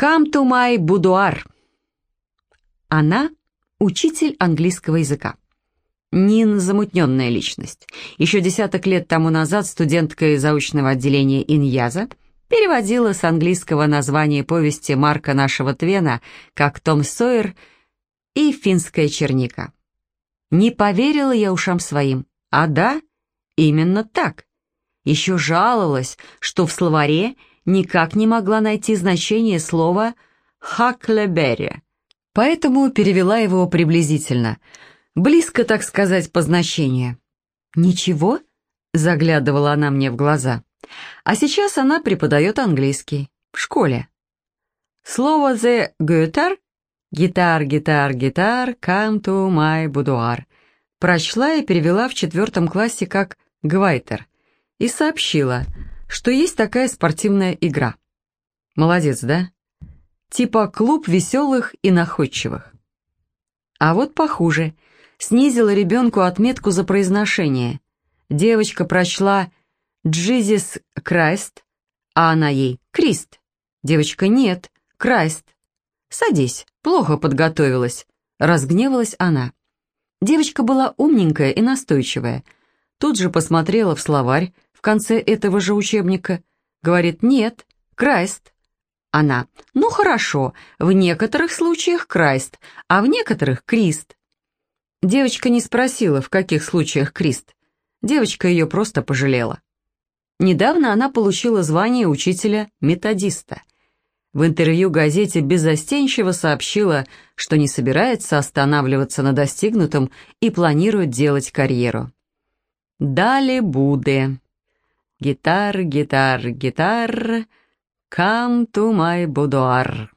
«Come to my boudoir». Она – учитель английского языка. Нин – замутненная личность. Еще десяток лет тому назад студентка из заочного отделения Иньяза переводила с английского название повести Марка нашего Твена как «Том Сойер» и «Финская черника». Не поверила я ушам своим. А да, именно так. Еще жаловалась, что в словаре никак не могла найти значение слова «хаклеберри», поэтому перевела его приблизительно – Близко, так сказать, по значению. «Ничего?» — заглядывала она мне в глаза. А сейчас она преподает английский. В школе. Слово «the guitar» — гитар, гитар, гитар, come to my boudoir — прочла и перевела в четвертом классе как «гвайтер» и сообщила, что есть такая спортивная игра. Молодец, да? Типа клуб веселых и находчивых. А вот похуже — снизила ребенку отметку за произношение. Девочка прочла «Джизис Крайст», а она ей «Крист». Девочка «Нет, Крайст». «Садись, плохо подготовилась», — разгневалась она. Девочка была умненькая и настойчивая. Тут же посмотрела в словарь в конце этого же учебника. Говорит «Нет, Крайст». Она «Ну хорошо, в некоторых случаях Крайст, а в некоторых Крист». Девочка не спросила, в каких случаях Крист. Девочка ее просто пожалела. Недавно она получила звание учителя-методиста. В интервью газете беззастенчиво сообщила, что не собирается останавливаться на достигнутом и планирует делать карьеру. Дали Буде. Гитар, гитар, гитар, come to my boudoir.